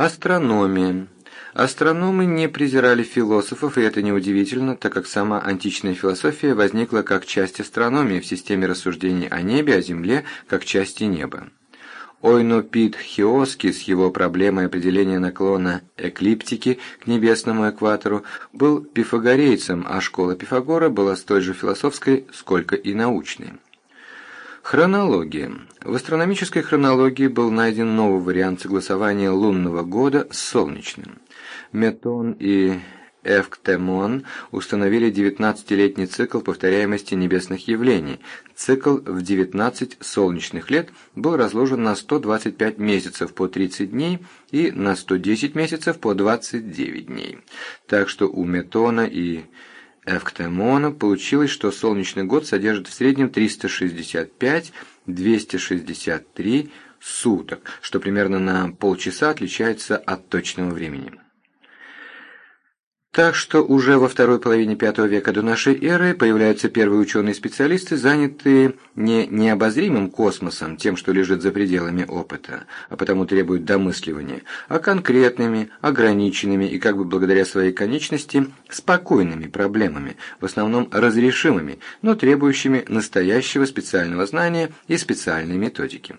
Астрономия. Астрономы не презирали философов, и это неудивительно, так как сама античная философия возникла как часть астрономии в системе рассуждений о небе, о Земле, как части неба. Ойнопит Хиоски с его проблемой определения наклона эклиптики к небесному экватору был пифагорейцем, а школа Пифагора была столь же философской, сколько и научной. Хронология. В астрономической хронологии был найден новый вариант согласования лунного года с солнечным. Метон и Эвктемон установили 19-летний цикл повторяемости небесных явлений. Цикл в 19 солнечных лет был разложен на 125 месяцев по 30 дней и на 110 месяцев по 29 дней. Так что у Метона и Эвктемона получилось, что солнечный год содержит в среднем 365-263 суток, что примерно на полчаса отличается от точного времени. Так что уже во второй половине V века до нашей эры появляются первые ученые-специалисты, занятые не необозримым космосом, тем, что лежит за пределами опыта, а потому требуют домысливания, а конкретными, ограниченными и как бы благодаря своей конечности спокойными проблемами, в основном разрешимыми, но требующими настоящего специального знания и специальной методики.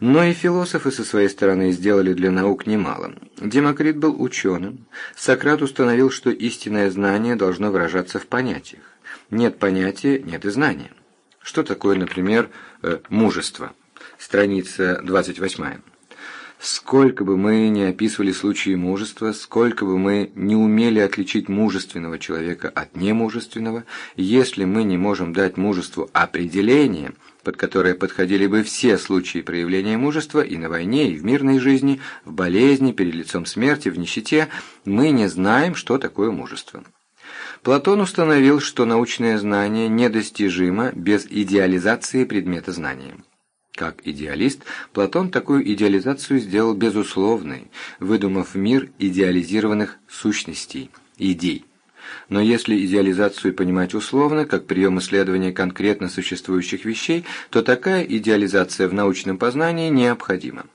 Но и философы со своей стороны сделали для наук немало. Демокрит был ученым. Сократ установил, что истинное знание должно выражаться в понятиях. Нет понятия, нет и знания. Что такое, например, э, мужество? Страница 28. Сколько бы мы ни описывали случаи мужества, сколько бы мы не умели отличить мужественного человека от немужественного, если мы не можем дать мужеству определение, под которое подходили бы все случаи проявления мужества и на войне, и в мирной жизни, в болезни, перед лицом смерти, в нищете, мы не знаем, что такое мужество. Платон установил, что научное знание недостижимо без идеализации предмета знания. Как идеалист, Платон такую идеализацию сделал безусловной, выдумав мир идеализированных сущностей, идей. Но если идеализацию понимать условно, как прием исследования конкретно существующих вещей, то такая идеализация в научном познании необходима.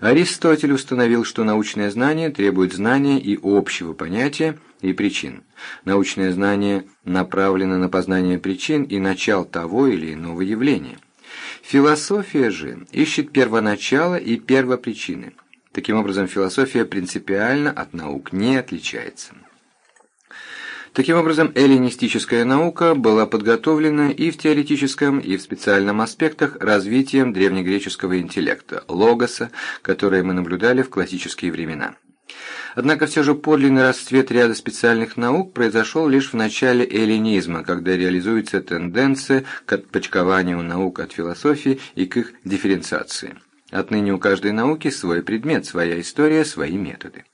Аристотель установил, что научное знание требует знания и общего понятия, и причин. Научное знание направлено на познание причин и начал того или иного явления. Философия же ищет первоначало и первопричины. Таким образом, философия принципиально от наук не отличается. Таким образом, эллинистическая наука была подготовлена и в теоретическом, и в специальном аспектах развитием древнегреческого интеллекта, логоса, которое мы наблюдали в классические времена. Однако все же подлинный расцвет ряда специальных наук произошел лишь в начале эллинизма, когда реализуется тенденция к отпочкованию наук от философии и к их дифференциации. Отныне у каждой науки свой предмет, своя история, свои методы.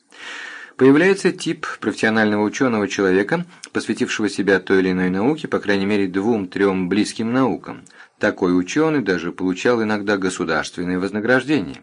Появляется тип профессионального ученого человека, посвятившего себя той или иной науке, по крайней мере двум-трем близким наукам. Такой ученый даже получал иногда государственные вознаграждения.